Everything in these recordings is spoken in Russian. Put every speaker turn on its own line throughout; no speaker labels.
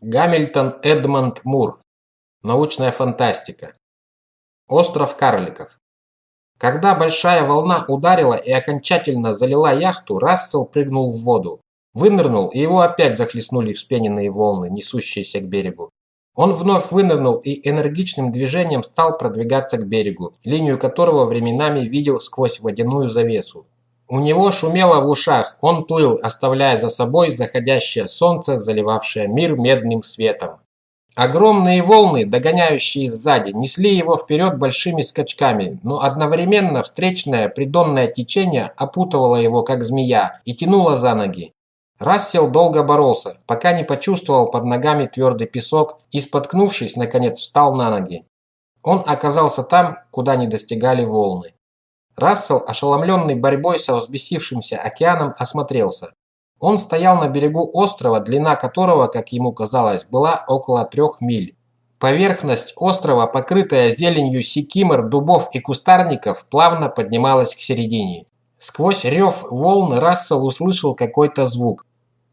Гамильтон Эдмонд Мур. Научная фантастика. Остров карликов. Когда большая волна ударила и окончательно залила яхту, Рассел прыгнул в воду. Вынырнул, и его опять захлестнули вспененные волны, несущиеся к берегу. Он вновь вынырнул и энергичным движением стал продвигаться к берегу, линию которого временами видел сквозь водяную завесу. У него шумело в ушах, он плыл, оставляя за собой заходящее солнце, заливавшее мир медным светом. Огромные волны, догоняющие сзади, несли его вперед большими скачками, но одновременно встречное придонное течение опутывало его, как змея, и тянуло за ноги. Рассел долго боролся, пока не почувствовал под ногами твердый песок и, споткнувшись, наконец встал на ноги. Он оказался там, куда не достигали волны. Рассел, ошеломленный борьбой со взбесившимся океаном, осмотрелся. Он стоял на берегу острова, длина которого, как ему казалось, была около трех миль. Поверхность острова, покрытая зеленью сикимор, дубов и кустарников, плавно поднималась к середине. Сквозь рев волн Рассел услышал какой-то звук.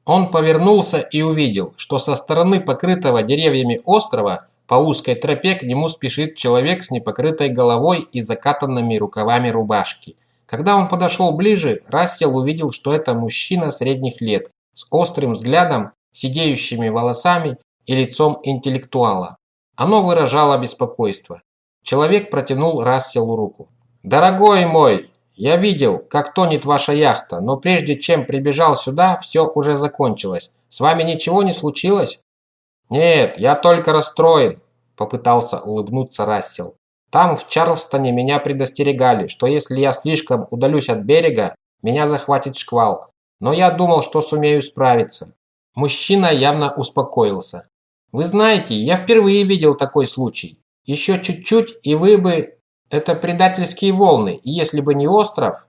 Он повернулся и увидел, что со стороны покрытого деревьями острова по узкой тропе к нему спешит человек с непокрытой головой и закатанными рукавами рубашки. Когда он подошел ближе, Рассел увидел, что это мужчина средних лет, с острым взглядом, сидеющими волосами и лицом интеллектуала. Оно выражало беспокойство. Человек протянул Расселу руку. «Дорогой мой, я видел, как тонет ваша яхта, но прежде чем прибежал сюда, все уже закончилось. С вами ничего не случилось?» «Нет, я только расстроен», – попытался улыбнуться Рассел. «Там, в Чарльстоне, меня предостерегали, что если я слишком удалюсь от берега, меня захватит шквал. Но я думал, что сумею справиться». Мужчина явно успокоился. «Вы знаете, я впервые видел такой случай. Еще чуть-чуть, и вы бы... Это предательские волны, и если бы не остров...»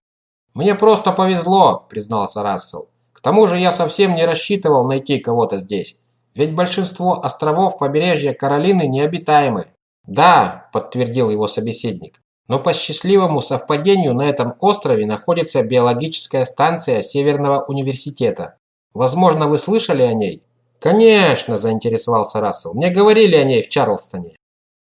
«Мне просто повезло», – признался Рассел. «К тому же я совсем не рассчитывал найти кого-то здесь. Ведь большинство островов побережья Каролины необитаемы. Да, подтвердил его собеседник. Но по счастливому совпадению на этом острове находится биологическая станция Северного университета. Возможно, вы слышали о ней? Конечно, заинтересовался Рассел. Мне говорили о ней в Чарльстоне.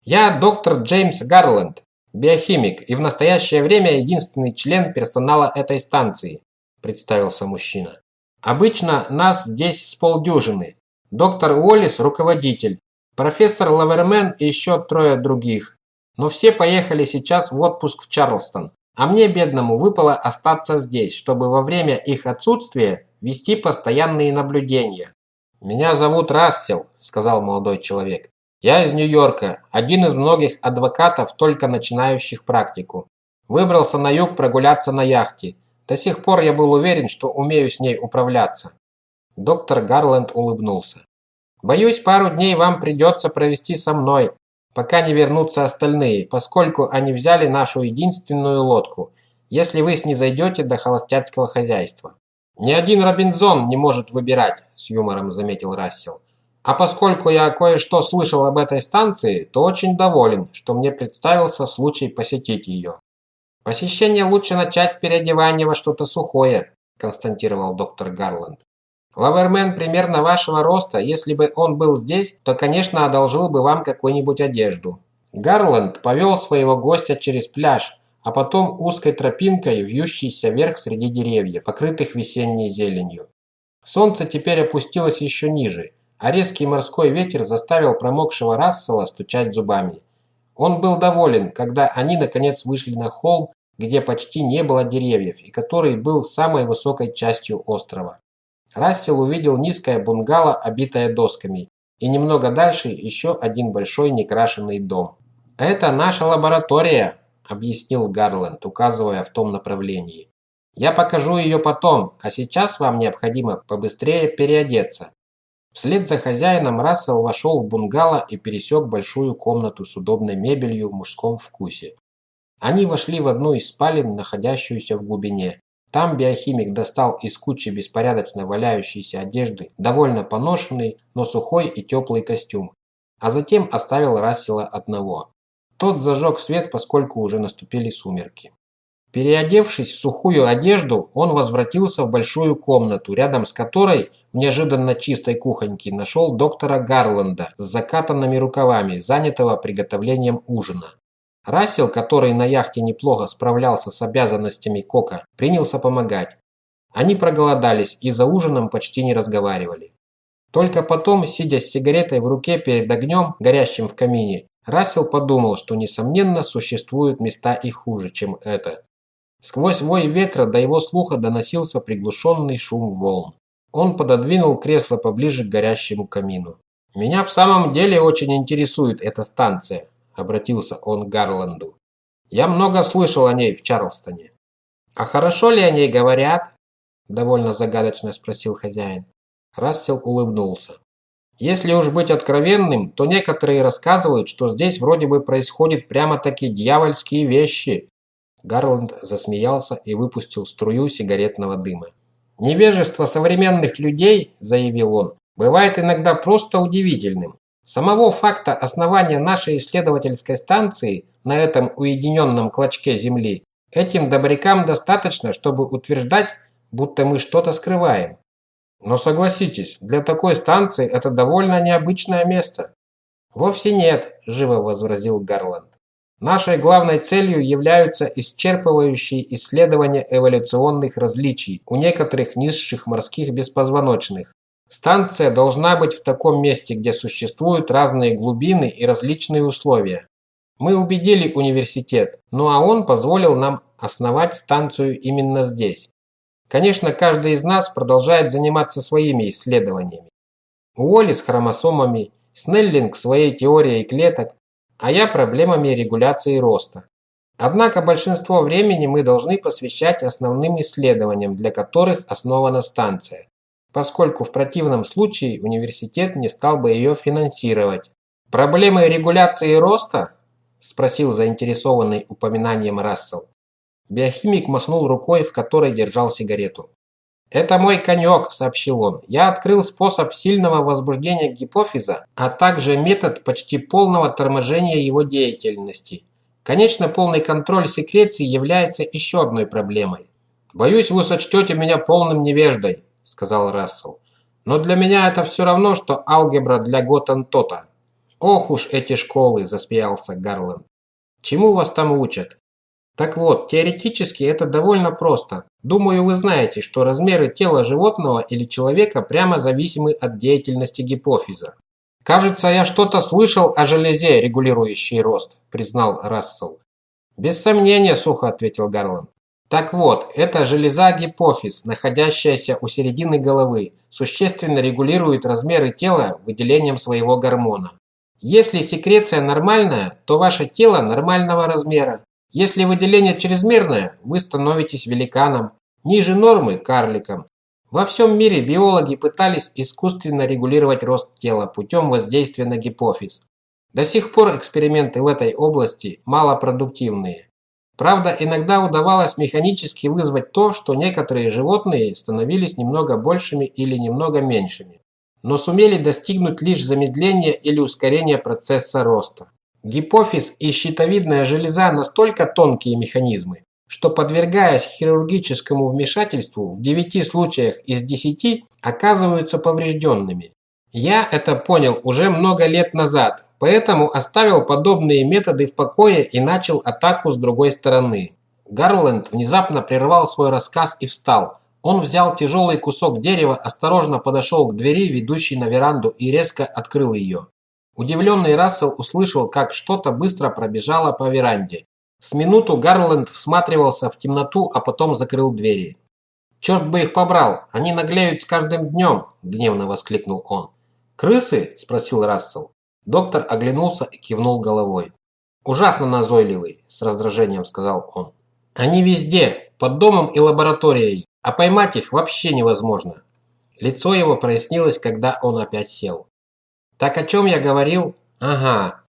Я доктор Джеймс Гарленд, биохимик и в настоящее время единственный член персонала этой станции, представился мужчина. Обычно нас здесь с полдюжины, Доктор Уоллес – руководитель, профессор Лавермен и еще трое других. Но все поехали сейчас в отпуск в Чарльстон, а мне, бедному, выпало остаться здесь, чтобы во время их отсутствия вести постоянные наблюдения. «Меня зовут Рассел», – сказал молодой человек. «Я из Нью-Йорка, один из многих адвокатов, только начинающих практику. Выбрался на юг прогуляться на яхте. До сих пор я был уверен, что умею с ней управляться. Доктор Гарленд улыбнулся. «Боюсь, пару дней вам придется провести со мной, пока не вернутся остальные, поскольку они взяли нашу единственную лодку, если вы снизойдете до холостяцкого хозяйства». «Ни один Робинзон не может выбирать», – с юмором заметил Рассел. «А поскольку я кое-что слышал об этой станции, то очень доволен, что мне представился случай посетить ее». «Посещение лучше начать с переодевания во что-то сухое», – констатировал доктор Гарланд. Лавермен примерно вашего роста, если бы он был здесь, то, конечно, одолжил бы вам какую-нибудь одежду». Гарланд повел своего гостя через пляж, а потом узкой тропинкой, вьющейся вверх среди деревьев, покрытых весенней зеленью. Солнце теперь опустилось еще ниже, а резкий морской ветер заставил промокшего Рассела стучать зубами. Он был доволен, когда они наконец вышли на холм, где почти не было деревьев и который был самой высокой частью острова. Рассел увидел низкое бунгало, обитое досками, и немного дальше еще один большой некрашенный дом. «Это наша лаборатория», – объяснил Гарленд, указывая в том направлении. «Я покажу ее потом, а сейчас вам необходимо побыстрее переодеться». Вслед за хозяином Рассел вошел в бунгало и пересек большую комнату с удобной мебелью в мужском вкусе. Они вошли в одну из спален, находящуюся в глубине. Там биохимик достал из кучи беспорядочно валяющейся одежды довольно поношенный, но сухой и теплый костюм, а затем оставил Рассела одного. Тот зажег свет, поскольку уже наступили сумерки. Переодевшись в сухую одежду, он возвратился в большую комнату, рядом с которой в неожиданно чистой кухоньке нашел доктора Гарланда с закатанными рукавами, занятого приготовлением ужина. Рассел, который на яхте неплохо справлялся с обязанностями Кока, принялся помогать. Они проголодались и за ужином почти не разговаривали. Только потом, сидя с сигаретой в руке перед огнем, горящим в камине, Рассел подумал, что, несомненно, существуют места и хуже, чем это. Сквозь вой ветра до его слуха доносился приглушенный шум волн. Он пододвинул кресло поближе к горящему камину. «Меня в самом деле очень интересует эта станция», – обратился он к Гарланду. «Я много слышал о ней в Чарлстоне». «А хорошо ли о ней говорят?» – довольно загадочно спросил хозяин. Рассел улыбнулся. Если уж быть откровенным, то некоторые рассказывают, что здесь вроде бы происходят прямо-таки дьявольские вещи. Гарланд засмеялся и выпустил струю сигаретного дыма. «Невежество современных людей, – заявил он, – бывает иногда просто удивительным. Самого факта основания нашей исследовательской станции на этом уединенном клочке Земли этим добрякам достаточно, чтобы утверждать, будто мы что-то скрываем. Но согласитесь, для такой станции это довольно необычное место. Вовсе нет, живо возразил Гарланд. Нашей главной целью являются исчерпывающие исследования эволюционных различий у некоторых низших морских беспозвоночных. Станция должна быть в таком месте, где существуют разные глубины и различные условия. Мы убедили университет, ну а он позволил нам основать станцию именно здесь. Конечно, каждый из нас продолжает заниматься своими исследованиями. Уолли с хромосомами, Снеллинг своей теорией клеток, а я проблемами регуляции роста. Однако большинство времени мы должны посвящать основным исследованиям, для которых основана станция, поскольку в противном случае университет не стал бы ее финансировать. «Проблемы регуляции роста?» – спросил заинтересованный упоминанием Рассел. Биохимик махнул рукой, в которой держал сигарету. «Это мой конек», – сообщил он. «Я открыл способ сильного возбуждения гипофиза, а также метод почти полного торможения его деятельности. Конечно, полный контроль секреции является еще одной проблемой. «Боюсь, вы сочтете меня полным невеждой», – сказал Рассел. «Но для меня это все равно, что алгебра для Готантота». «Ох уж эти школы», – засмеялся Гарланд. «Чему вас там учат?» Так вот, теоретически это довольно просто. Думаю, вы знаете, что размеры тела животного или человека прямо зависимы от деятельности гипофиза. «Кажется, я что-то слышал о железе, регулирующей рост», – признал Рассел. «Без сомнения», – сухо ответил Гарланд. Так вот, эта железа гипофиз, находящаяся у середины головы, существенно регулирует размеры тела выделением своего гормона. Если секреция нормальная, то ваше тело нормального размера. Если выделение чрезмерное, вы становитесь великаном, ниже нормы – карликом. Во всем мире биологи пытались искусственно регулировать рост тела путем воздействия на гипофиз. До сих пор эксперименты в этой области малопродуктивные. Правда, иногда удавалось механически вызвать то, что некоторые животные становились немного большими или немного меньшими, но сумели достигнуть лишь замедления или ускорения процесса роста. Гипофиз и щитовидная железа настолько тонкие механизмы, что подвергаясь хирургическому вмешательству в 9 случаях из 10 оказываются поврежденными. Я это понял уже много лет назад, поэтому оставил подобные методы в покое и начал атаку с другой стороны. Гарленд внезапно прервал свой рассказ и встал. Он взял тяжелый кусок дерева, осторожно подошел к двери, ведущей на веранду, и резко открыл ее. Удивленный Рассел услышал, как что-то быстро пробежало по веранде. С минуту Гарленд всматривался в темноту, а потом закрыл двери. «Черт бы их побрал! Они наглеют с каждым днем!» – гневно воскликнул он. «Крысы?» – спросил Рассел. Доктор оглянулся и кивнул головой. «Ужасно назойливый», – с раздражением сказал он. «Они везде, под домом и лабораторией, а поймать их вообще невозможно». Лицо его прояснилось, когда он опять сел. Так о чем я говорил? Ага.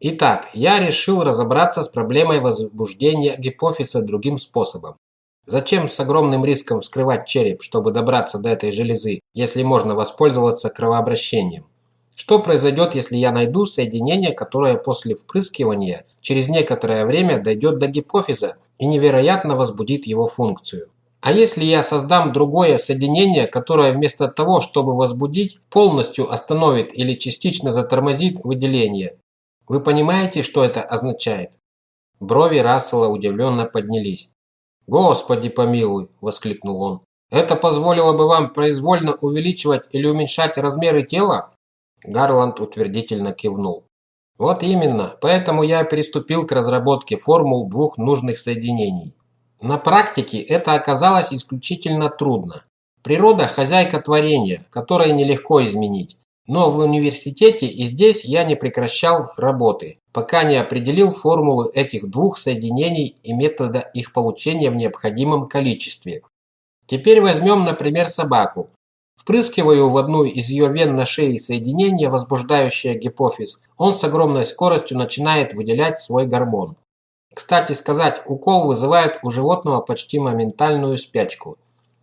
Итак, я решил разобраться с проблемой возбуждения гипофиза другим способом. Зачем с огромным риском вскрывать череп, чтобы добраться до этой железы, если можно воспользоваться кровообращением? Что произойдет, если я найду соединение, которое после впрыскивания через некоторое время дойдет до гипофиза и невероятно возбудит его функцию? А если я создам другое соединение, которое вместо того, чтобы возбудить, полностью остановит или частично затормозит выделение? Вы понимаете, что это означает? Брови Рассела удивленно поднялись. «Господи помилуй!» – воскликнул он. «Это позволило бы вам произвольно увеличивать или уменьшать размеры тела?» Гарланд утвердительно кивнул. Вот именно, поэтому я приступил к разработке формул двух нужных соединений. На практике это оказалось исключительно трудно. Природа – хозяйка творения, которое нелегко изменить. Но в университете и здесь я не прекращал работы, пока не определил формулы этих двух соединений и метода их получения в необходимом количестве. Теперь возьмем, например, собаку. Впрыскиваю в одну из ее вен на шее соединение, возбуждающее гипофиз. Он с огромной скоростью начинает выделять свой гормон. Кстати сказать, укол вызывает у животного почти моментальную спячку.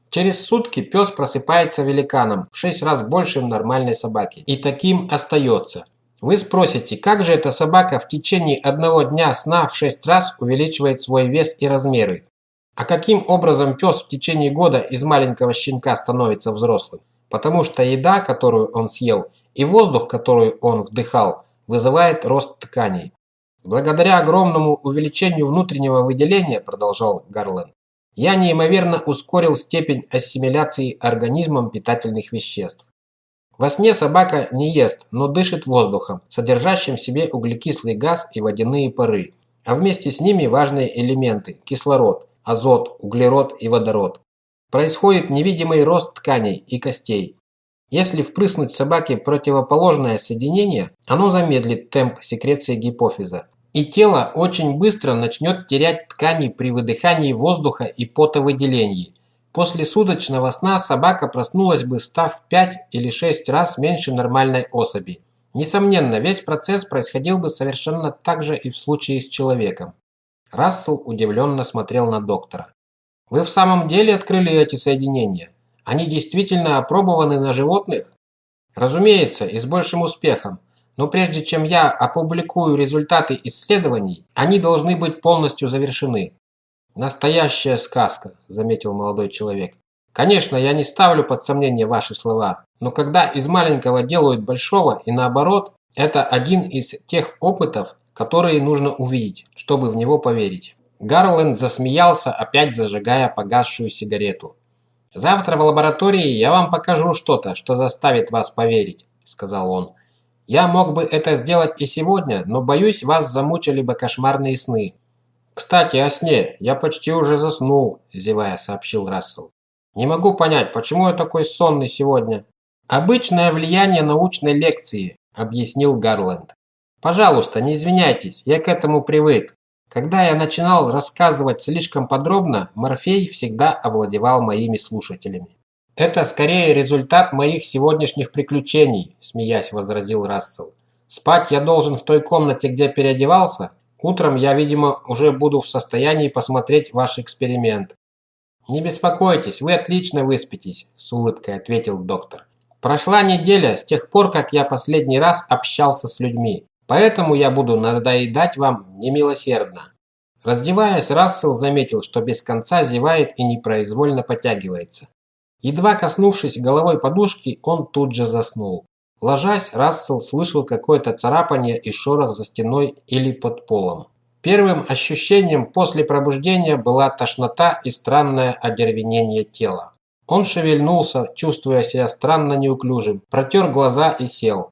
Через сутки пес просыпается великаном, в 6 раз большим нормальной собаки. И таким остается. Вы спросите, как же эта собака в течение одного дня сна в 6 раз увеличивает свой вес и размеры? А каким образом пес в течение года из маленького щенка становится взрослым? Потому что еда, которую он съел, и воздух, который он вдыхал, вызывает рост тканей. Благодаря огромному увеличению внутреннего выделения, продолжал Гарлен, я неимоверно ускорил степень ассимиляции организмом питательных веществ. Во сне собака не ест, но дышит воздухом, содержащим в себе углекислый газ и водяные пары, а вместе с ними важные элементы – кислород, азот, углерод и водород происходит невидимый рост тканей и костей. Если впрыснуть собаке противоположное соединение, оно замедлит темп секреции гипофиза. И тело очень быстро начнет терять ткани при выдыхании воздуха и потовыделении. После суточного сна собака проснулась бы, став в 5 или 6 раз меньше нормальной особи. Несомненно, весь процесс происходил бы совершенно так же и в случае с человеком. Рассел удивленно смотрел на доктора. Вы в самом деле открыли эти соединения? Они действительно опробованы на животных? Разумеется, и с большим успехом. Но прежде чем я опубликую результаты исследований, они должны быть полностью завершены. Настоящая сказка, заметил молодой человек. Конечно, я не ставлю под сомнение ваши слова, но когда из маленького делают большого и наоборот, это один из тех опытов, которые нужно увидеть, чтобы в него поверить. Гарленд засмеялся, опять зажигая погасшую сигарету. «Завтра в лаборатории я вам покажу что-то, что заставит вас поверить», – сказал он. «Я мог бы это сделать и сегодня, но, боюсь, вас замучили бы кошмарные сны». «Кстати, о сне. Я почти уже заснул», – зевая сообщил Рассел. «Не могу понять, почему я такой сонный сегодня?» «Обычное влияние научной лекции», – объяснил Гарленд. «Пожалуйста, не извиняйтесь, я к этому привык. Когда я начинал рассказывать слишком подробно, Морфей всегда овладевал моими слушателями. «Это скорее результат моих сегодняшних приключений», – смеясь возразил Рассел. «Спать я должен в той комнате, где переодевался. Утром я, видимо, уже буду в состоянии посмотреть ваш эксперимент». «Не беспокойтесь, вы отлично выспитесь», – с улыбкой ответил доктор. «Прошла неделя с тех пор, как я последний раз общался с людьми. Поэтому я буду надоедать вам немилосердно. Раздеваясь, Рассел заметил, что без конца зевает и непроизвольно потягивается. Едва коснувшись головой подушки, он тут же заснул. Ложась, Рассел слышал какое-то царапание и шорох за стеной или под полом. Первым ощущением после пробуждения была тошнота и странное одервенение тела. Он шевельнулся, чувствуя себя странно неуклюжим, протер глаза и сел.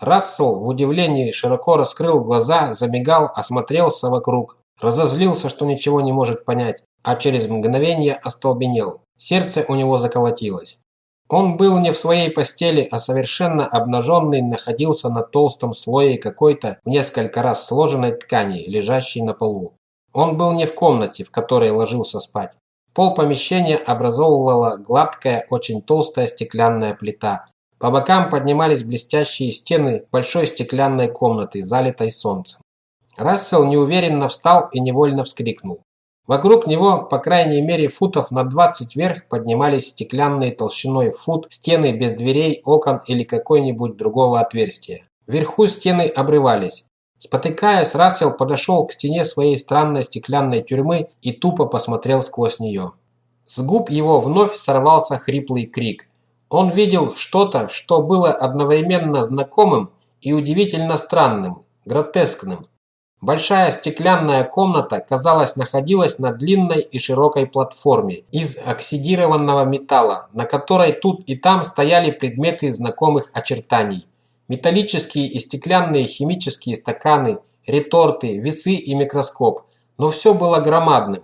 Рассел в удивлении широко раскрыл глаза, замигал, осмотрелся вокруг, разозлился, что ничего не может понять, а через мгновение остолбенел. Сердце у него заколотилось. Он был не в своей постели, а совершенно обнаженный находился на толстом слое какой-то в несколько раз сложенной ткани, лежащей на полу. Он был не в комнате, в которой ложился спать. Пол помещения образовывала гладкая, очень толстая стеклянная плита, по бокам поднимались блестящие стены большой стеклянной комнаты, залитой солнцем. Рассел неуверенно встал и невольно вскрикнул. Вокруг него, по крайней мере, футов на 20 вверх поднимались стеклянные толщиной фут стены без дверей, окон или какой-нибудь другого отверстия. Вверху стены обрывались. Спотыкаясь, Рассел подошел к стене своей странной стеклянной тюрьмы и тупо посмотрел сквозь нее. С губ его вновь сорвался хриплый крик. Он видел что-то, что было одновременно знакомым и удивительно странным, гротескным. Большая стеклянная комната, казалось, находилась на длинной и широкой платформе из оксидированного металла, на которой тут и там стояли предметы знакомых очертаний. Металлические и стеклянные химические стаканы, реторты, весы и микроскоп. Но все было громадным.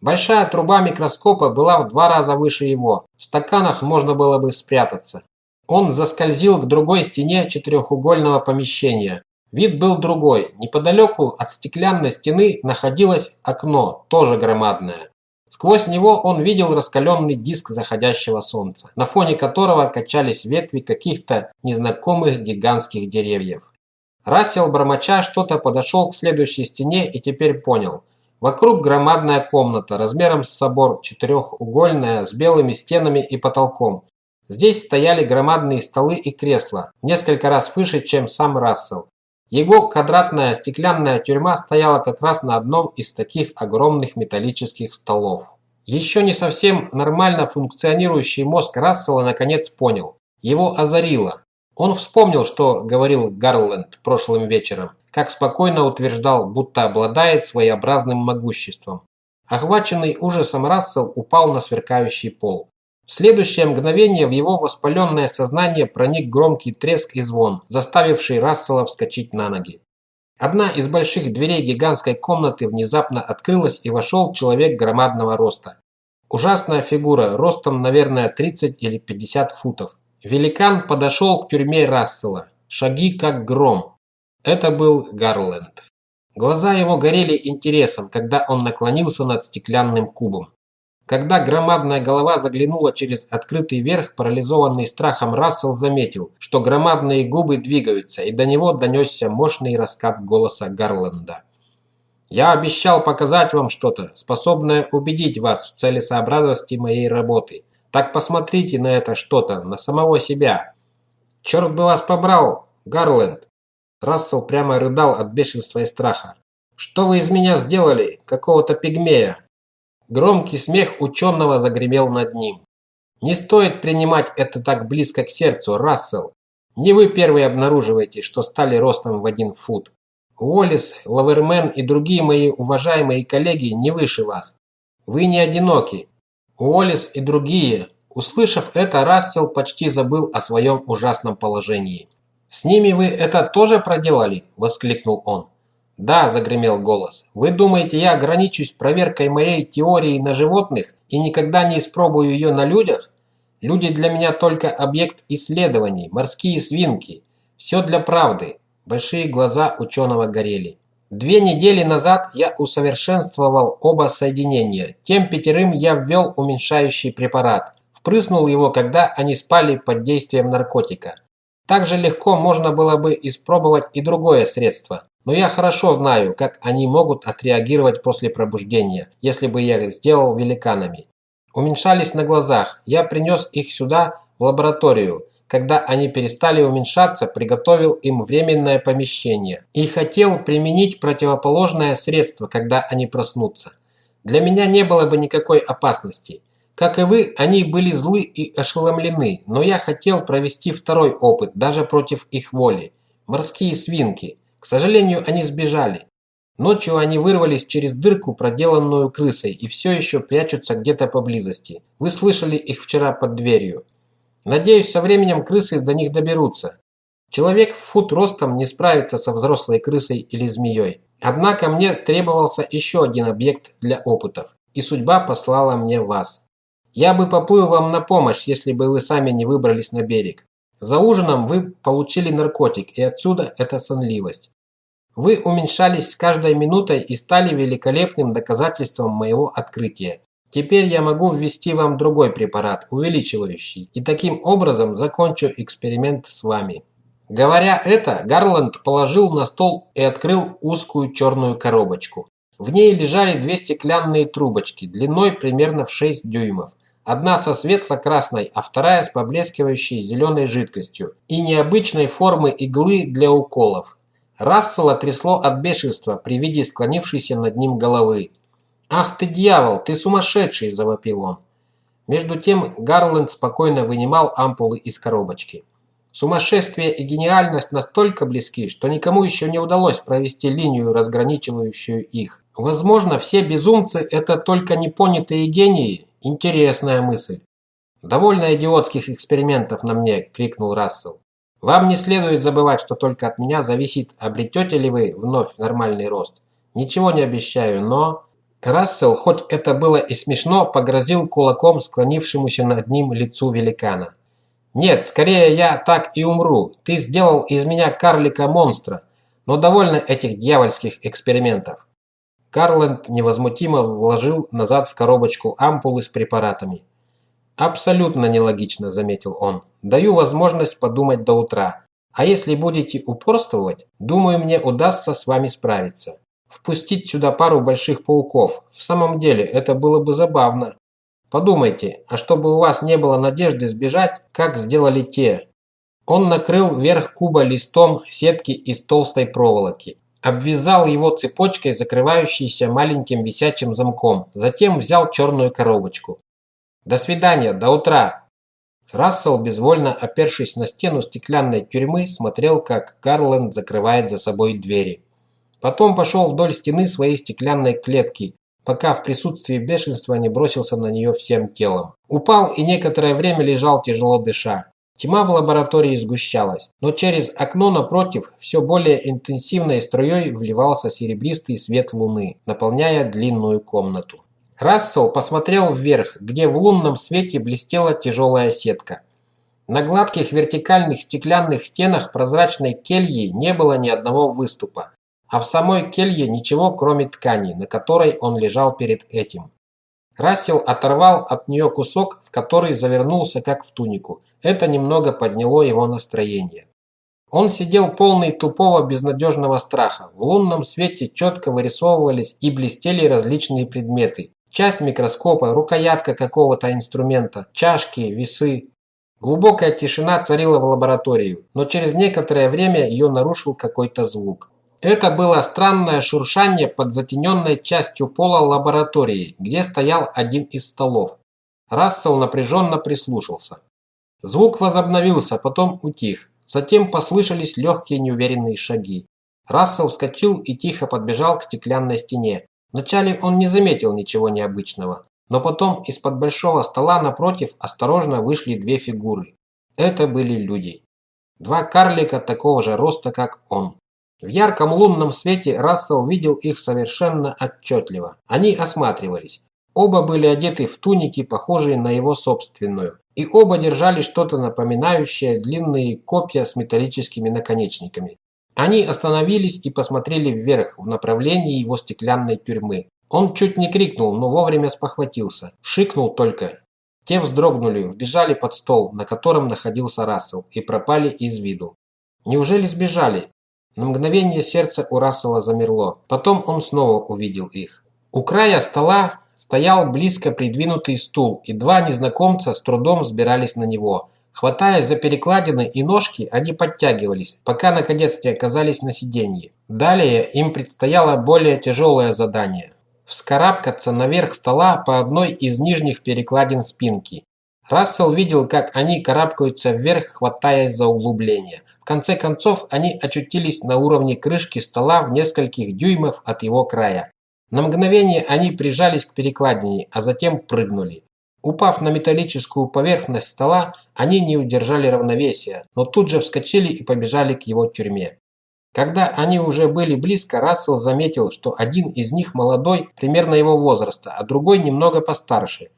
Большая труба микроскопа была в два раза выше его. В стаканах можно было бы спрятаться. Он заскользил к другой стене четырехугольного помещения. Вид был другой. Неподалеку от стеклянной стены находилось окно, тоже громадное. Сквозь него он видел раскаленный диск заходящего солнца, на фоне которого качались ветви каких-то незнакомых гигантских деревьев. Рассел, бормоча что-то, подошел к следующей стене и теперь понял. Вокруг громадная комната, размером с собор, четырехугольная, с белыми стенами и потолком. Здесь стояли громадные столы и кресла, несколько раз выше, чем сам Рассел. Его квадратная стеклянная тюрьма стояла как раз на одном из таких огромных металлических столов. Еще не совсем нормально функционирующий мозг Рассела наконец понял. Его озарило. Он вспомнил, что говорил Гарленд прошлым вечером, как спокойно утверждал, будто обладает своеобразным могуществом. Охваченный ужасом Рассел упал на сверкающий пол. В следующее мгновение в его воспаленное сознание проник громкий треск и звон, заставивший Рассела вскочить на ноги. Одна из больших дверей гигантской комнаты внезапно открылась и вошел человек громадного роста. Ужасная фигура, ростом, наверное, 30 или 50 футов. Великан подошел к тюрьме Рассела. Шаги как гром. Это был Гарленд. Глаза его горели интересом, когда он наклонился над стеклянным кубом. Когда громадная голова заглянула через открытый верх, парализованный страхом Рассел заметил, что громадные губы двигаются, и до него донесся мощный раскат голоса Гарленда. «Я обещал показать вам что-то, способное убедить вас в целесообразности моей работы. Так посмотрите на это что-то, на самого себя. Черт бы вас побрал, Гарленд!» Рассел прямо рыдал от бешенства и страха. «Что вы из меня сделали, какого-то пигмея? Громкий смех ученого загремел над ним. «Не стоит принимать это так близко к сердцу, Рассел. Не вы первые обнаруживаете, что стали ростом в один фут. Уоллес, Лавермен и другие мои уважаемые коллеги не выше вас. Вы не одиноки. Уоллес и другие». Услышав это, Рассел почти забыл о своем ужасном положении. «С ними вы это тоже проделали?» – воскликнул он. «Да», – загремел голос. «Вы думаете, я ограничусь проверкой моей теории на животных и никогда не испробую ее на людях? Люди для меня только объект исследований, морские свинки. Все для правды». Большие глаза ученого горели. Две недели назад я усовершенствовал оба соединения. Тем пятерым я ввел уменьшающий препарат. Впрыснул его, когда они спали под действием наркотика. Также легко можно было бы испробовать и другое средство. Но я хорошо знаю, как они могут отреагировать после пробуждения, если бы я их сделал великанами. Уменьшались на глазах. Я принес их сюда, в лабораторию. Когда они перестали уменьшаться, приготовил им временное помещение. И хотел применить противоположное средство, когда они проснутся. Для меня не было бы никакой опасности. Как и вы, они были злы и ошеломлены, но я хотел провести второй опыт, даже против их воли. Морские свинки – к сожалению, они сбежали. Ночью они вырвались через дырку, проделанную крысой, и все еще прячутся где-то поблизости. Вы слышали их вчера под дверью. Надеюсь, со временем крысы до них доберутся. Человек в фут ростом не справится со взрослой крысой или змеей. Однако мне требовался еще один объект для опытов, и судьба послала мне вас. Я бы поплыл вам на помощь, если бы вы сами не выбрались на берег. За ужином вы получили наркотик, и отсюда эта сонливость. Вы уменьшались с каждой минутой и стали великолепным доказательством моего открытия. Теперь я могу ввести вам другой препарат, увеличивающий, и таким образом закончу эксперимент с вами. Говоря это, Гарланд положил на стол и открыл узкую черную коробочку. В ней лежали две стеклянные трубочки, длиной примерно в 6 дюймов. Одна со светло-красной, а вторая с поблескивающей зеленой жидкостью и необычной формы иглы для уколов. Рассела трясло от бешенства при виде склонившейся над ним головы. «Ах ты дьявол, ты сумасшедший!» – завопил он. Между тем Гарленд спокойно вынимал ампулы из коробочки. Сумасшествие и гениальность настолько близки, что никому еще не удалось провести линию, разграничивающую их. Возможно, все безумцы – это только непонятые гении. Интересная мысль. «Довольно идиотских экспериментов на мне!» – крикнул Рассел. «Вам не следует забывать, что только от меня зависит, обретете ли вы вновь нормальный рост. Ничего не обещаю, но...» Рассел, хоть это было и смешно, погрозил кулаком склонившемуся над ним лицу великана. «Нет, скорее я так и умру. Ты сделал из меня карлика-монстра. Но довольно этих дьявольских экспериментов». Карленд невозмутимо вложил назад в коробочку ампулы с препаратами. «Абсолютно нелогично», – заметил он. «Даю возможность подумать до утра. А если будете упорствовать, думаю, мне удастся с вами справиться. Впустить сюда пару больших пауков. В самом деле, это было бы забавно. Подумайте, а чтобы у вас не было надежды сбежать, как сделали те. Он накрыл верх куба листом сетки из толстой проволоки. Обвязал его цепочкой, закрывающейся маленьким висячим замком. Затем взял черную коробочку. «До свидания, до утра!» Рассел, безвольно опершись на стену стеклянной тюрьмы, смотрел, как Гарленд закрывает за собой двери. Потом пошел вдоль стены своей стеклянной клетки, пока в присутствии бешенства не бросился на нее всем телом. Упал и некоторое время лежал тяжело дыша. Тьма в лаборатории сгущалась, но через окно напротив все более интенсивной струей вливался серебристый свет луны, наполняя длинную комнату. Рассел посмотрел вверх, где в лунном свете блестела тяжелая сетка. На гладких вертикальных стеклянных стенах прозрачной кельи не было ни одного выступа а в самой келье ничего, кроме ткани, на которой он лежал перед этим. Рассел оторвал от нее кусок, в который завернулся как в тунику. Это немного подняло его настроение. Он сидел полный тупого безнадежного страха. В лунном свете четко вырисовывались и блестели различные предметы. Часть микроскопа, рукоятка какого-то инструмента, чашки, весы. Глубокая тишина царила в лаборатории, но через некоторое время ее нарушил какой-то звук. Это было странное шуршание под затененной частью пола лаборатории, где стоял один из столов. Рассел напряженно прислушался. Звук возобновился, потом утих. Затем послышались легкие неуверенные шаги. Рассел вскочил и тихо подбежал к стеклянной стене. Вначале он не заметил ничего необычного, но потом из-под большого стола напротив осторожно вышли две фигуры. Это были люди. Два карлика такого же роста, как он. В ярком лунном свете Рассел видел их совершенно отчетливо. Они осматривались. Оба были одеты в туники, похожие на его собственную. И оба держали что-то напоминающее длинные копья с металлическими наконечниками. Они остановились и посмотрели вверх в направлении его стеклянной тюрьмы. Он чуть не крикнул, но вовремя спохватился. Шикнул только. Те вздрогнули, вбежали под стол, на котором находился Рассел, и пропали из виду. Неужели сбежали? На мгновение сердце у Рассела замерло. Потом он снова увидел их. У края стола стоял близко придвинутый стул, и два незнакомца с трудом взбирались на него. Хватаясь за перекладины и ножки, они подтягивались, пока наконец не оказались на сиденье. Далее им предстояло более тяжелое задание – вскарабкаться наверх стола по одной из нижних перекладин спинки. Рассел видел, как они карабкаются вверх, хватаясь за углубление конце концов они очутились на уровне крышки стола в нескольких дюймов от его края. На мгновение они прижались к перекладине, а затем прыгнули. Упав на металлическую поверхность стола, они не удержали равновесия, но тут же вскочили и побежали к его тюрьме. Когда они уже были близко, Рассел заметил, что один из них молодой, примерно его возраста, а другой немного постарше.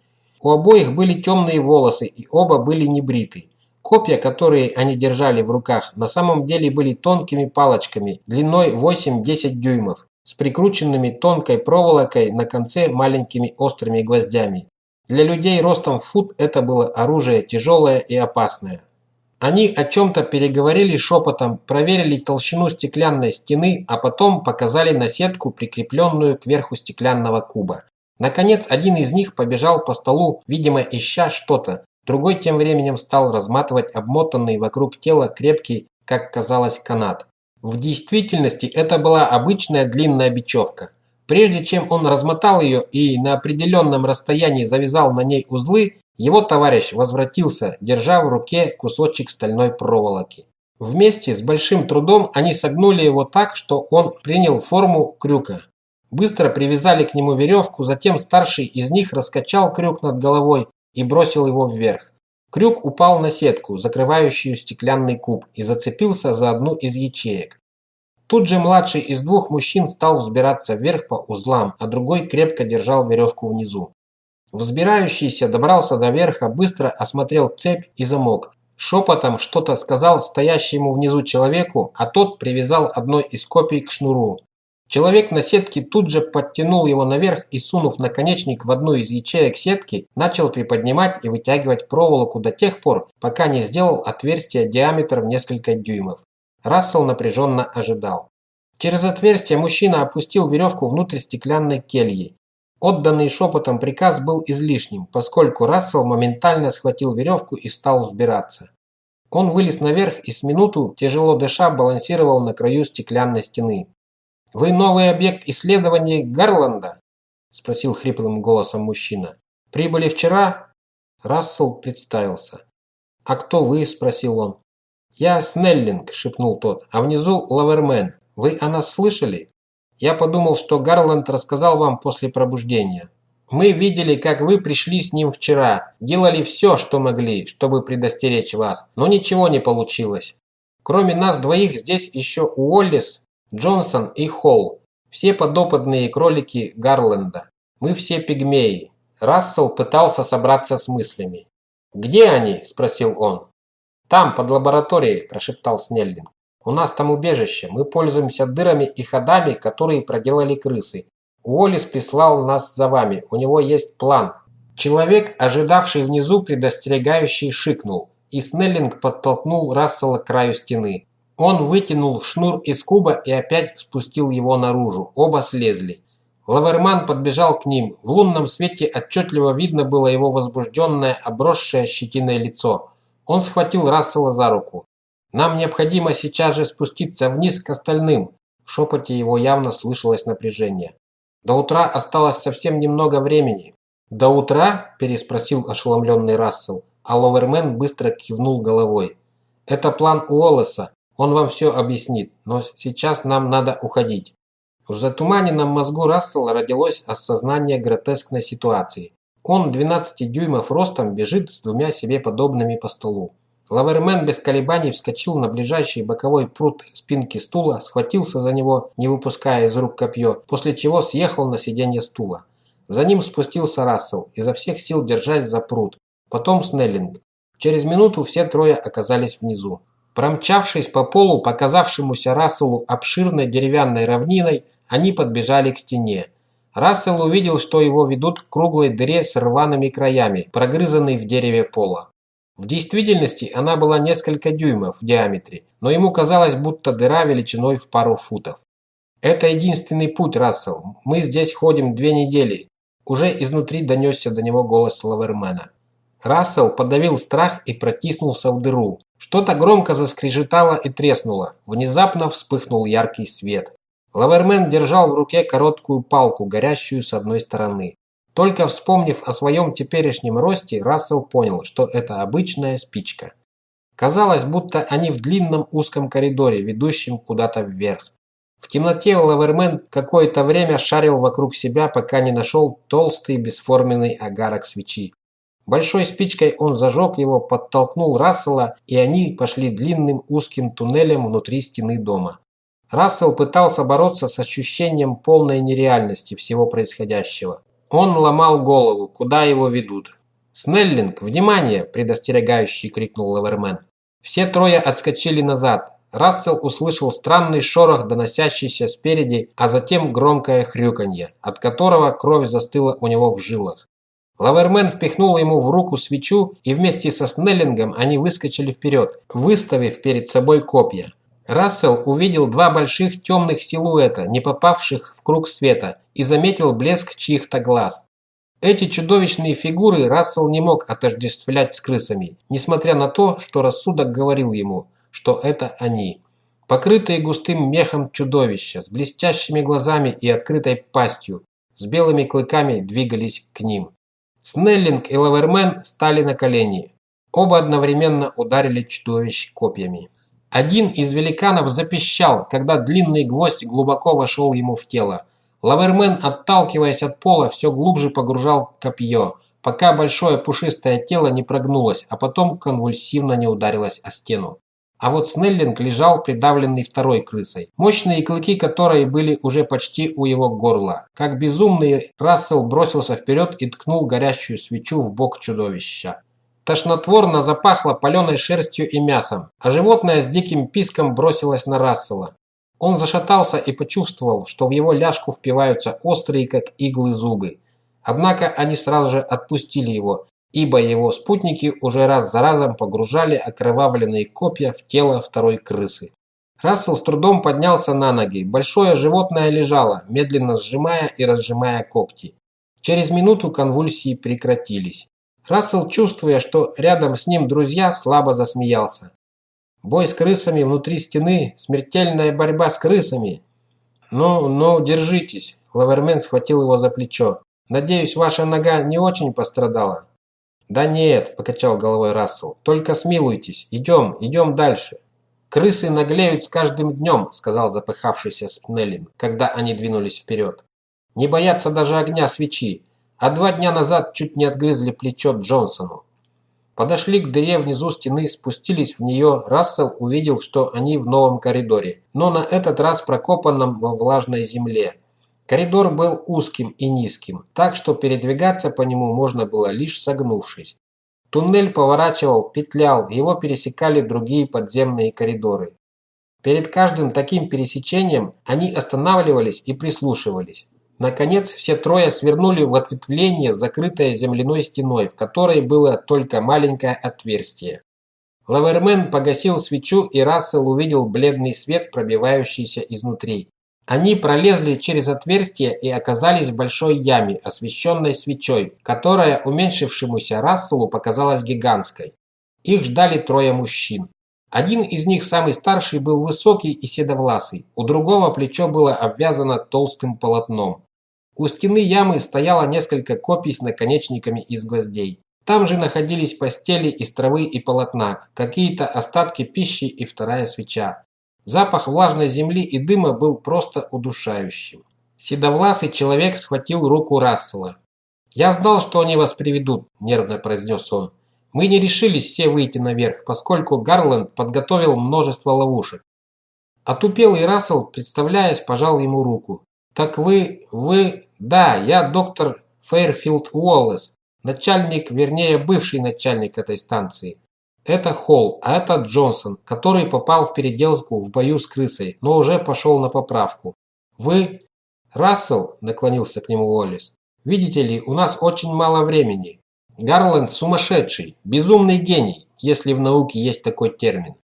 У обоих были темные волосы и оба были небриты. Копья, которые они держали в руках, на самом деле были тонкими палочками длиной 8-10 дюймов, с прикрученными тонкой проволокой на конце маленькими острыми гвоздями. Для людей ростом в фут это было оружие тяжелое и опасное. Они о чем-то переговорили шепотом, проверили толщину стеклянной стены, а потом показали на сетку, прикрепленную к верху стеклянного куба. Наконец, один из них побежал по столу, видимо, ища что-то. Другой тем временем стал разматывать обмотанный вокруг тела крепкий, как казалось, канат. В действительности это была обычная длинная бечевка. Прежде чем он размотал ее и на определенном расстоянии завязал на ней узлы, его товарищ возвратился, держа в руке кусочек стальной проволоки. Вместе с большим трудом они согнули его так, что он принял форму крюка. Быстро привязали к нему веревку, затем старший из них раскачал крюк над головой и бросил его вверх. Крюк упал на сетку, закрывающую стеклянный куб, и зацепился за одну из ячеек. Тут же младший из двух мужчин стал взбираться вверх по узлам, а другой крепко держал веревку внизу. Взбирающийся добрался до верха, быстро осмотрел цепь и замок. Шепотом что-то сказал стоящему внизу человеку, а тот привязал одной из копий к шнуру. Человек на сетке тут же подтянул его наверх и, сунув наконечник в одну из ячеек сетки, начал приподнимать и вытягивать проволоку до тех пор, пока не сделал отверстие диаметром несколько дюймов. Рассел напряженно ожидал. Через отверстие мужчина опустил веревку внутрь стеклянной кельи. Отданный шепотом приказ был излишним, поскольку Рассел моментально схватил веревку и стал взбираться. Он вылез наверх и с минуту, тяжело дыша, балансировал на краю стеклянной стены. «Вы новый объект исследований Гарланда?» – спросил хриплым голосом мужчина. «Прибыли вчера?» Рассел представился. «А кто вы?» – спросил он. «Я Снеллинг», – шепнул тот, – «а внизу Лавермен. Вы о нас слышали?» Я подумал, что Гарланд рассказал вам после пробуждения. Мы видели, как вы пришли с ним вчера, делали все, что могли, чтобы предостеречь вас, но ничего не получилось. Кроме нас двоих здесь еще Уоллис, Джонсон и Холл. Все подопытные кролики Гарленда. Мы все пигмеи. Рассел пытался собраться с мыслями. «Где они?» – спросил он. «Там, под лабораторией», – прошептал Снеллинг. У нас там убежище. Мы пользуемся дырами и ходами, которые проделали крысы. Уоллес прислал нас за вами. У него есть план. Человек, ожидавший внизу, предостерегающий, шикнул. И Снеллинг подтолкнул Рассела к краю стены. Он вытянул шнур из куба и опять спустил его наружу. Оба слезли. Лаверман подбежал к ним. В лунном свете отчетливо видно было его возбужденное, обросшее щетиной лицо. Он схватил Рассела за руку. Нам необходимо сейчас же спуститься вниз к остальным. В шепоте его явно слышалось напряжение. До утра осталось совсем немного времени. До утра? переспросил ошеломленный Рассел, а Ловермен быстро кивнул головой. Это план Уоллеса. Он вам все объяснит, но сейчас нам надо уходить. В затуманенном мозгу Рассела родилось осознание гротескной ситуации. Он 12 дюймов ростом бежит с двумя себе подобными по столу. Лавермен без колебаний вскочил на ближайший боковой пруд спинки стула, схватился за него, не выпуская из рук копье, после чего съехал на сиденье стула. За ним спустился Рассел, изо всех сил держась за пруд. Потом Снеллинг. Через минуту все трое оказались внизу. Промчавшись по полу, показавшемуся Расселу обширной деревянной равниной, они подбежали к стене. Рассел увидел, что его ведут к круглой дыре с рваными краями, прогрызанной в дереве пола. В действительности она была несколько дюймов в диаметре, но ему казалось, будто дыра величиной в пару футов. «Это единственный путь, Рассел. Мы здесь ходим две недели». Уже изнутри донесся до него голос Лавермена. Рассел подавил страх и протиснулся в дыру. Что-то громко заскрежетало и треснуло. Внезапно вспыхнул яркий свет. Лавермен держал в руке короткую палку, горящую с одной стороны. Только вспомнив о своем теперешнем росте, Рассел понял, что это обычная спичка. Казалось, будто они в длинном узком коридоре, ведущем куда-то вверх. В темноте Лавермен какое-то время шарил вокруг себя, пока не нашел толстый бесформенный агарок свечи. Большой спичкой он зажег его, подтолкнул Рассела, и они пошли длинным узким туннелем внутри стены дома. Рассел пытался бороться с ощущением полной нереальности всего происходящего. Он ломал голову, куда его ведут. «Снеллинг, внимание!» – предостерегающий крикнул Лавермен. Все трое отскочили назад. Рассел услышал странный шорох, доносящийся спереди, а затем громкое хрюканье, от которого кровь застыла у него в жилах. Лавермен впихнул ему в руку свечу, и вместе со Снеллингом они выскочили вперед, выставив перед собой копья. Рассел увидел два больших темных силуэта, не попавших в круг света, и заметил блеск чьих-то глаз. Эти чудовищные фигуры Рассел не мог отождествлять с крысами, несмотря на то, что рассудок говорил ему, что это они. Покрытые густым мехом чудовища, с блестящими глазами и открытой пастью, с белыми клыками двигались к ним. Снеллинг и Лавермен стали на колени. Оба одновременно ударили чудовищ копьями. Один из великанов запищал, когда длинный гвоздь глубоко вошел ему в тело. Лавермен, отталкиваясь от пола, все глубже погружал копье, пока большое пушистое тело не прогнулось, а потом конвульсивно не ударилось о стену. А вот Снеллинг лежал придавленный второй крысой, мощные клыки которой были уже почти у его горла. Как безумный, Рассел бросился вперед и ткнул горящую свечу в бок чудовища. Тошнотворно запахло паленой шерстью и мясом, а животное с диким писком бросилось на Рассела. Он зашатался и почувствовал, что в его ляжку впиваются острые, как иглы, зубы. Однако они сразу же отпустили его, ибо его спутники уже раз за разом погружали окровавленные копья в тело второй крысы. Рассел с трудом поднялся на ноги. Большое животное лежало, медленно сжимая и разжимая когти. Через минуту конвульсии прекратились. Рассел, чувствуя, что рядом с ним друзья, слабо засмеялся. «Бой с крысами внутри стены, смертельная борьба с крысами!» «Ну, ну, держитесь!» Лавермен схватил его за плечо. «Надеюсь, ваша нога не очень пострадала?» «Да нет», – покачал головой Рассел, – «только смилуйтесь. Идем, идем дальше». «Крысы наглеют с каждым днем», – сказал запыхавшийся Спнеллин, когда они двинулись вперед. «Не боятся даже огня свечи, а два дня назад чуть не отгрызли плечо Джонсону». Подошли к дыре внизу стены, спустились в нее. Рассел увидел, что они в новом коридоре, но на этот раз прокопанном во влажной земле. Коридор был узким и низким, так что передвигаться по нему можно было лишь согнувшись. Туннель поворачивал, петлял, его пересекали другие подземные коридоры. Перед каждым таким пересечением они останавливались и прислушивались. Наконец, все трое свернули в ответвление, закрытое земляной стеной, в которой было только маленькое отверстие. Лавермен погасил свечу, и Рассел увидел бледный свет, пробивающийся изнутри. Они пролезли через отверстие и оказались в большой яме, освещенной свечой, которая уменьшившемуся Расселу показалась гигантской. Их ждали трое мужчин. Один из них, самый старший, был высокий и седовласый, у другого плечо было обвязано толстым полотном. У стены ямы стояло несколько копий с наконечниками из гвоздей. Там же находились постели из травы и полотна, какие-то остатки пищи и вторая свеча. Запах влажной земли и дыма был просто удушающим. Седовласый человек схватил руку Рассела. «Я знал, что они вас приведут», – нервно произнес он. «Мы не решились все выйти наверх, поскольку Гарленд подготовил множество ловушек». Отупелый Рассел, представляясь, пожал ему руку. «Так вы... вы... да, я доктор Фейрфилд Уоллес, начальник, вернее, бывший начальник этой станции. Это Холл, а это Джонсон, который попал в переделку в бою с крысой, но уже пошел на поправку. Вы... Рассел, наклонился к нему Уоллес. Видите ли, у нас очень мало времени. Гарленд сумасшедший, безумный гений, если в науке есть такой термин.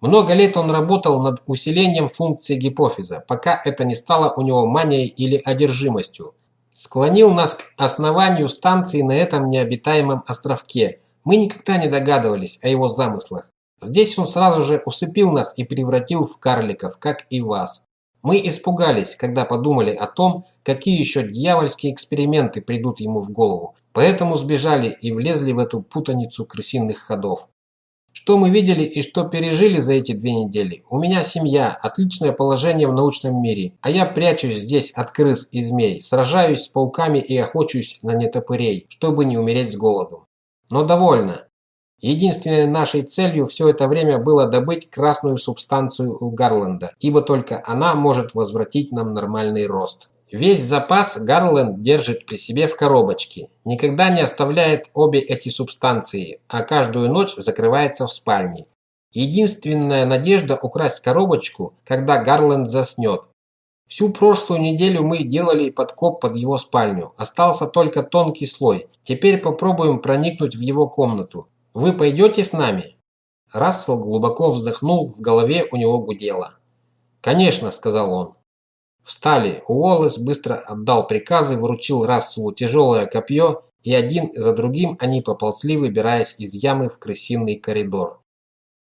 Много лет он работал над усилением функции гипофиза, пока это не стало у него манией или одержимостью. Склонил нас к основанию станции на этом необитаемом островке – мы никогда не догадывались о его замыслах. Здесь он сразу же усыпил нас и превратил в карликов, как и вас. Мы испугались, когда подумали о том, какие еще дьявольские эксперименты придут ему в голову. Поэтому сбежали и влезли в эту путаницу крысиных ходов. Что мы видели и что пережили за эти две недели? У меня семья, отличное положение в научном мире, а я прячусь здесь от крыс и змей, сражаюсь с пауками и охочусь на нетопырей, чтобы не умереть с голоду. Но довольно. Единственной нашей целью все это время было добыть красную субстанцию у Гарленда, ибо только она может возвратить нам нормальный рост. Весь запас Гарленд держит при себе в коробочке, никогда не оставляет обе эти субстанции, а каждую ночь закрывается в спальне. Единственная надежда украсть коробочку, когда Гарленд заснет. Всю прошлую неделю мы делали подкоп под его спальню. Остался только тонкий слой. Теперь попробуем проникнуть в его комнату. Вы пойдете с нами?» Рассел глубоко вздохнул, в голове у него гудело. «Конечно», – сказал он. Встали. Уоллес быстро отдал приказы, вручил Расселу тяжелое копье, и один за другим они поползли, выбираясь из ямы в крысиный коридор.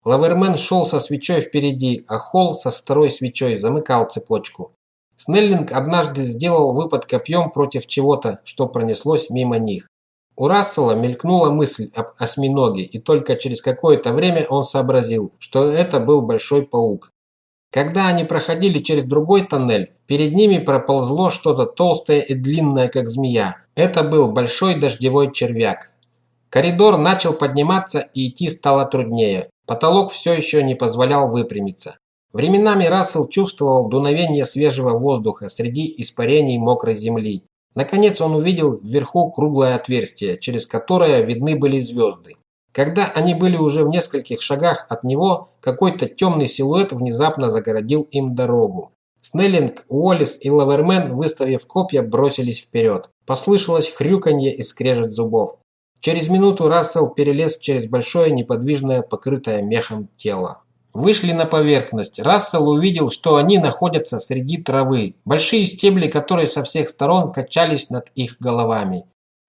Лавермен шел со свечой впереди, а Холл со второй свечой замыкал цепочку. Снеллинг однажды сделал выпад копьем против чего-то, что пронеслось мимо них. У Рассела мелькнула мысль об осьминоге, и только через какое-то время он сообразил, что это был большой паук. Когда они проходили через другой тоннель, перед ними проползло что-то толстое и длинное, как змея. Это был большой дождевой червяк. Коридор начал подниматься и идти стало труднее. Потолок все еще не позволял выпрямиться. Временами Рассел чувствовал дуновение свежего воздуха среди испарений мокрой земли. Наконец он увидел вверху круглое отверстие, через которое видны были звезды. Когда они были уже в нескольких шагах от него, какой-то темный силуэт внезапно загородил им дорогу. Снеллинг, Уоллес и Лавермен, выставив копья, бросились вперед. Послышалось хрюканье и скрежет зубов. Через минуту Рассел перелез через большое неподвижное, покрытое мехом тело. Вышли на поверхность. Рассел увидел, что они находятся среди травы. Большие стебли, которые со всех сторон качались над их головами.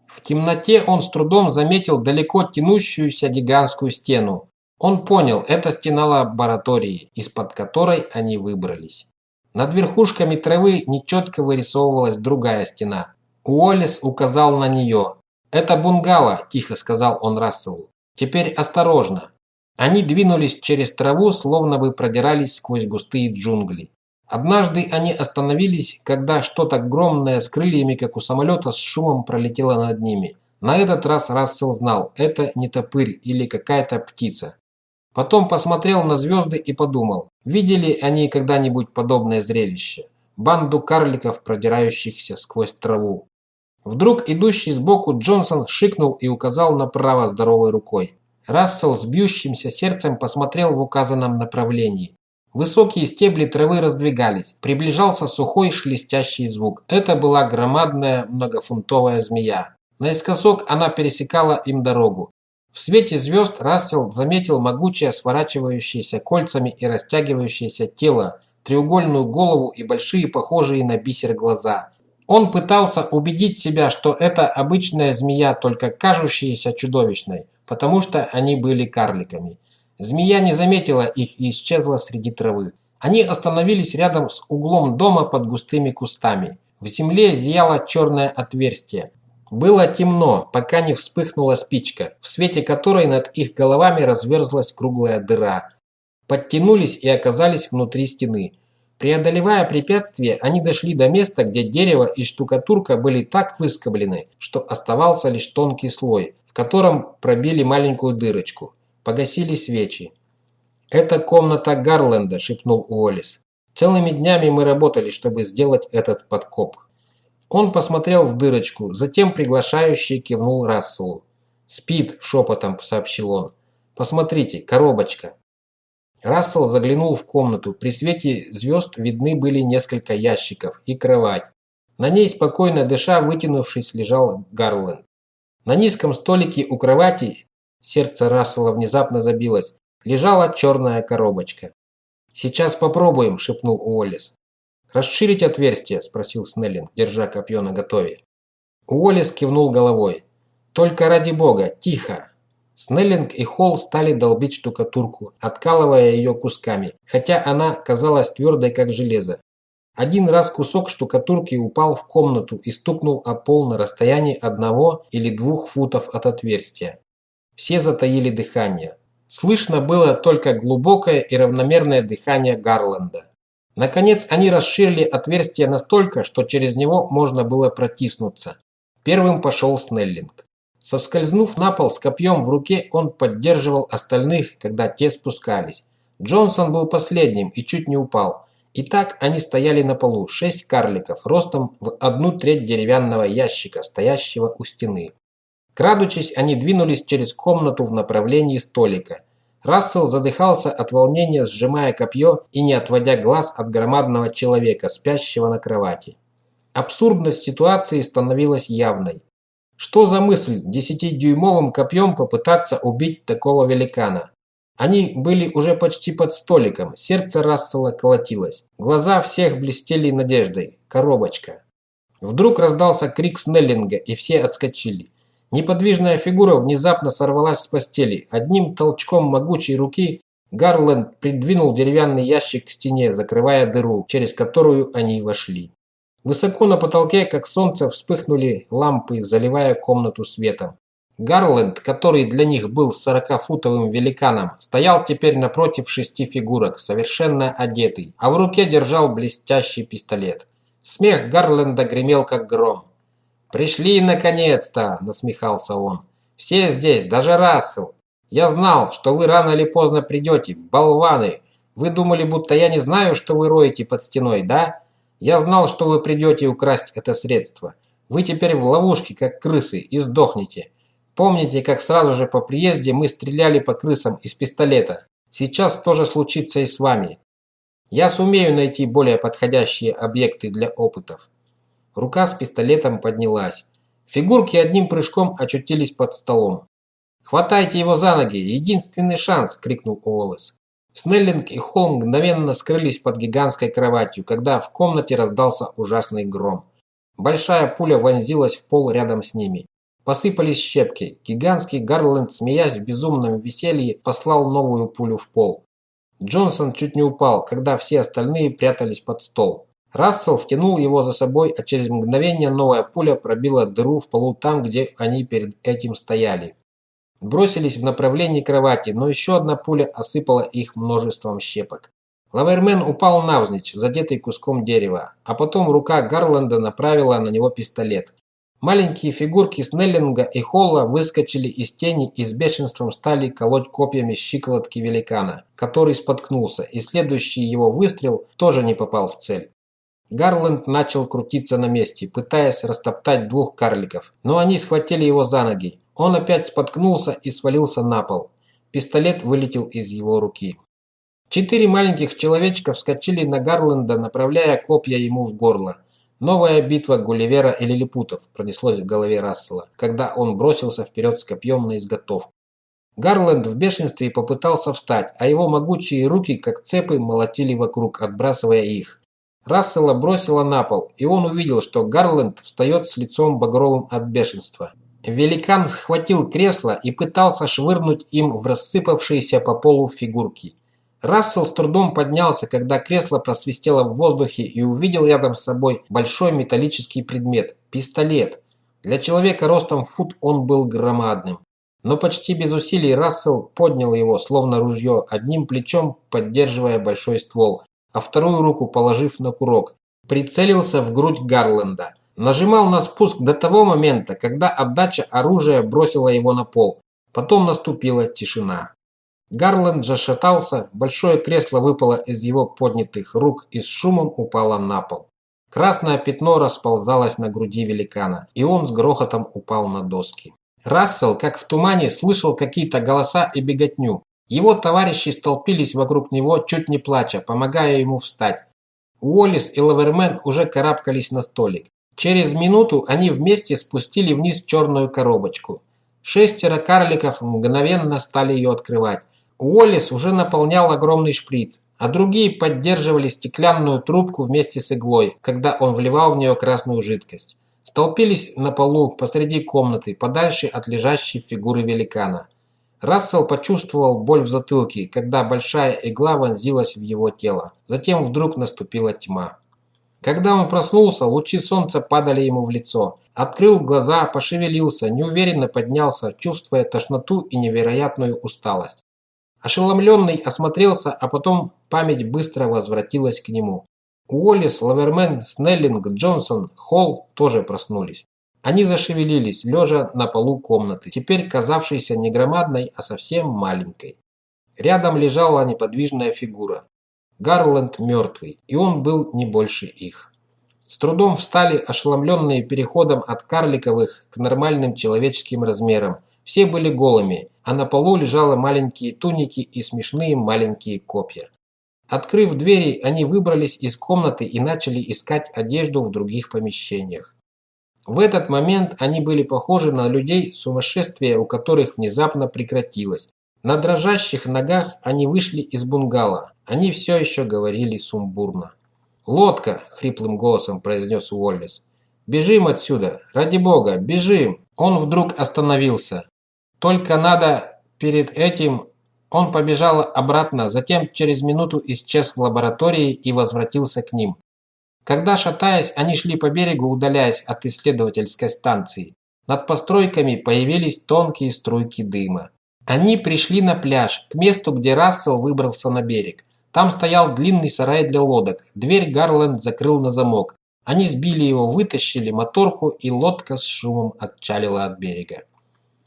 В темноте он с трудом заметил далеко тянущуюся гигантскую стену. Он понял, это стена лаборатории, из-под которой они выбрались. Над верхушками травы нечетко вырисовывалась другая стена. Уоллес указал на нее. «Это бунгало», – тихо сказал он Расселу. «Теперь осторожно. Они двинулись через траву, словно бы продирались сквозь густые джунгли. Однажды они остановились, когда что-то огромное с крыльями, как у самолета, с шумом пролетело над ними. На этот раз Рассел знал, это не топырь или какая-то птица. Потом посмотрел на звезды и подумал, видели они когда-нибудь подобное зрелище? Банду карликов, продирающихся сквозь траву. Вдруг идущий сбоку Джонсон шикнул и указал направо здоровой рукой. Рассел с бьющимся сердцем посмотрел в указанном направлении. Высокие стебли травы раздвигались. Приближался сухой шелестящий звук. Это была громадная многофунтовая змея. Наискосок она пересекала им дорогу. В свете звезд Рассел заметил могучее сворачивающееся кольцами и растягивающееся тело, треугольную голову и большие похожие на бисер глаза. Он пытался убедить себя, что это обычная змея, только кажущаяся чудовищной потому что они были карликами. Змея не заметила их и исчезла среди травы. Они остановились рядом с углом дома под густыми кустами. В земле зияло черное отверстие. Было темно, пока не вспыхнула спичка, в свете которой над их головами разверзлась круглая дыра. Подтянулись и оказались внутри стены. Преодолевая препятствие, они дошли до места, где дерево и штукатурка были так выскоблены, что оставался лишь тонкий слой, в котором пробили маленькую дырочку. Погасили свечи. «Это комната Гарленда», – шепнул Уоллес. «Целыми днями мы работали, чтобы сделать этот подкоп». Он посмотрел в дырочку, затем приглашающий кивнул Расселу. «Спит», – шепотом сообщил он. «Посмотрите, коробочка». Рассел заглянул в комнату. При свете звезд видны были несколько ящиков и кровать. На ней, спокойно дыша, вытянувшись, лежал Гарленд. На низком столике у кровати, сердце Рассела внезапно забилось, лежала черная коробочка. «Сейчас попробуем», – шепнул Уоллес. «Расширить отверстие?» – спросил Снеллинг, держа копье наготове. Уоллес кивнул головой. «Только ради бога, тихо!» Снеллинг и Холл стали долбить штукатурку, откалывая ее кусками, хотя она казалась твердой, как железо. Один раз кусок штукатурки упал в комнату и стукнул о пол на расстоянии одного или двух футов от отверстия. Все затаили дыхание. Слышно было только глубокое и равномерное дыхание Гарленда. Наконец они расширили отверстие настолько, что через него можно было протиснуться. Первым пошел Снеллинг. Соскользнув на пол с копьем в руке, он поддерживал остальных, когда те спускались. Джонсон был последним и чуть не упал. Итак, они стояли на полу, шесть карликов, ростом в одну треть деревянного ящика, стоящего у стены. Крадучись, они двинулись через комнату в направлении столика. Рассел задыхался от волнения, сжимая копье и не отводя глаз от громадного человека, спящего на кровати. Абсурдность ситуации становилась явной. Что за мысль десятидюймовым копьем попытаться убить такого великана? Они были уже почти под столиком, сердце Рассела колотилось. Глаза всех блестели надеждой. Коробочка. Вдруг раздался крик Снеллинга, и все отскочили. Неподвижная фигура внезапно сорвалась с постели. Одним толчком могучей руки Гарленд придвинул деревянный ящик к стене, закрывая дыру, через которую они вошли. Высоко на потолке, как солнце, вспыхнули лампы, заливая комнату светом. Гарленд, который для них был сорокафутовым великаном, стоял теперь напротив шести фигурок, совершенно одетый, а в руке держал блестящий пистолет. Смех Гарленда гремел как гром. «Пришли наконец-то!» – насмехался он. «Все здесь, даже Рассел. Я знал, что вы рано или поздно придете, болваны. Вы думали, будто я не знаю, что вы роете под стеной, да? Я знал, что вы придете украсть это средство. Вы теперь в ловушке, как крысы, и сдохнете. Помните, как сразу же по приезде мы стреляли по крысам из пистолета? Сейчас тоже случится и с вами. Я сумею найти более подходящие объекты для опытов. Рука с пистолетом поднялась. Фигурки одним прыжком очутились под столом. «Хватайте его за ноги! Единственный шанс!» – крикнул Уоллес. Снеллинг и Холм мгновенно скрылись под гигантской кроватью, когда в комнате раздался ужасный гром. Большая пуля вонзилась в пол рядом с ними. Посыпались щепки. Гигантский Гарленд, смеясь в безумном веселье, послал новую пулю в пол. Джонсон чуть не упал, когда все остальные прятались под стол. Рассел втянул его за собой, а через мгновение новая пуля пробила дыру в полу там, где они перед этим стояли. Бросились в направлении кровати, но еще одна пуля осыпала их множеством щепок. Лавермен упал навзничь, задетый куском дерева, а потом рука Гарланда направила на него пистолет. Маленькие фигурки Снеллинга и Холла выскочили из тени и с бешенством стали колоть копьями щиколотки великана, который споткнулся, и следующий его выстрел тоже не попал в цель. Гарленд начал крутиться на месте, пытаясь растоптать двух карликов, но они схватили его за ноги. Он опять споткнулся и свалился на пол. Пистолет вылетел из его руки. Четыре маленьких человечка вскочили на Гарленда, направляя копья ему в горло. Новая битва Гулливера и Лилипутов пронеслось в голове Рассела, когда он бросился вперед с копьем на изготовку. Гарленд в бешенстве попытался встать, а его могучие руки, как цепы, молотили вокруг, отбрасывая их. Рассела бросило на пол, и он увидел, что Гарленд встает с лицом багровым от бешенства. Великан схватил кресло и пытался швырнуть им в рассыпавшиеся по полу фигурки. Рассел с трудом поднялся, когда кресло просвистело в воздухе и увидел рядом с собой большой металлический предмет – пистолет. Для человека ростом в фут он был громадным. Но почти без усилий Рассел поднял его, словно ружье, одним плечом поддерживая большой ствол, а вторую руку положив на курок. Прицелился в грудь Гарленда. Нажимал на спуск до того момента, когда отдача оружия бросила его на пол. Потом наступила тишина. Гарленд зашатался, большое кресло выпало из его поднятых рук и с шумом упало на пол. Красное пятно расползалось на груди великана, и он с грохотом упал на доски. Рассел, как в тумане, слышал какие-то голоса и беготню. Его товарищи столпились вокруг него, чуть не плача, помогая ему встать. Уоллес и Лавермен уже карабкались на столик. Через минуту они вместе спустили вниз черную коробочку. Шестеро карликов мгновенно стали ее открывать. Уоллес уже наполнял огромный шприц, а другие поддерживали стеклянную трубку вместе с иглой, когда он вливал в нее красную жидкость. Столпились на полу посреди комнаты, подальше от лежащей фигуры великана. Рассел почувствовал боль в затылке, когда большая игла вонзилась в его тело. Затем вдруг наступила тьма. Когда он проснулся, лучи солнца падали ему в лицо. Открыл глаза, пошевелился, неуверенно поднялся, чувствуя тошноту и невероятную усталость. Ошеломленный осмотрелся, а потом память быстро возвратилась к нему. Уоллес, Лавермен, Снеллинг, Джонсон, Холл тоже проснулись. Они зашевелились, лежа на полу комнаты, теперь казавшейся не громадной, а совсем маленькой. Рядом лежала неподвижная фигура. Гарленд мертвый, и он был не больше их. С трудом встали ошеломленные переходом от карликовых к нормальным человеческим размерам, Все были голыми, а на полу лежали маленькие туники и смешные маленькие копья. Открыв двери, они выбрались из комнаты и начали искать одежду в других помещениях. В этот момент они были похожи на людей, сумасшествие у которых внезапно прекратилось. На дрожащих ногах они вышли из бунгало. Они все еще говорили сумбурно. «Лодка!» – хриплым голосом произнес Уоллес. «Бежим отсюда! Ради бога, бежим!» Он вдруг остановился. Только надо перед этим... Он побежал обратно, затем через минуту исчез в лаборатории и возвратился к ним. Когда, шатаясь, они шли по берегу, удаляясь от исследовательской станции, над постройками появились тонкие струйки дыма. Они пришли на пляж, к месту, где Рассел выбрался на берег. Там стоял длинный сарай для лодок. Дверь Гарленд закрыл на замок. Они сбили его, вытащили моторку, и лодка с шумом отчалила от берега.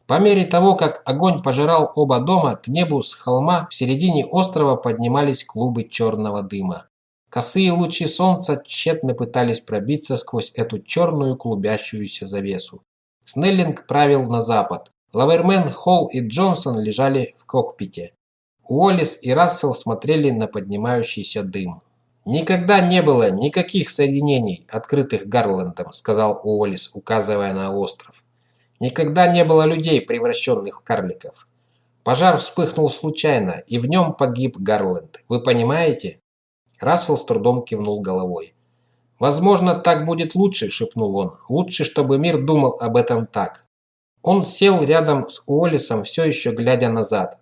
По мере того, как огонь пожирал оба дома, к небу с холма в середине острова поднимались клубы черного дыма. Косые лучи солнца тщетно пытались пробиться сквозь эту черную клубящуюся завесу. Снеллинг правил на запад. Лавермен, Холл и Джонсон лежали в кокпите. Уоллес и Рассел смотрели на поднимающийся дым. «Никогда не было никаких соединений, открытых Гарландом», сказал Уоллес, указывая на остров. «Никогда не было людей, превращенных в карликов. Пожар вспыхнул случайно, и в нем погиб Гарланд. Вы понимаете?» Рассел с трудом кивнул головой. «Возможно, так будет лучше», – шепнул он. «Лучше, чтобы мир думал об этом так». Он сел рядом с Уоллесом, все еще глядя назад.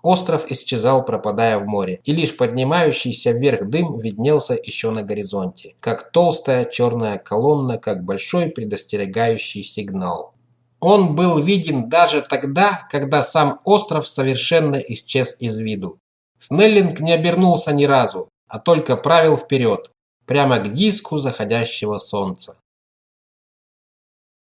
Остров исчезал, пропадая в море, и лишь поднимающийся вверх дым виднелся еще на горизонте, как толстая черная колонна, как большой предостерегающий сигнал. Он был виден даже тогда, когда сам остров совершенно исчез из виду. Снеллинг не обернулся ни разу, а только правил вперед, прямо к диску заходящего солнца.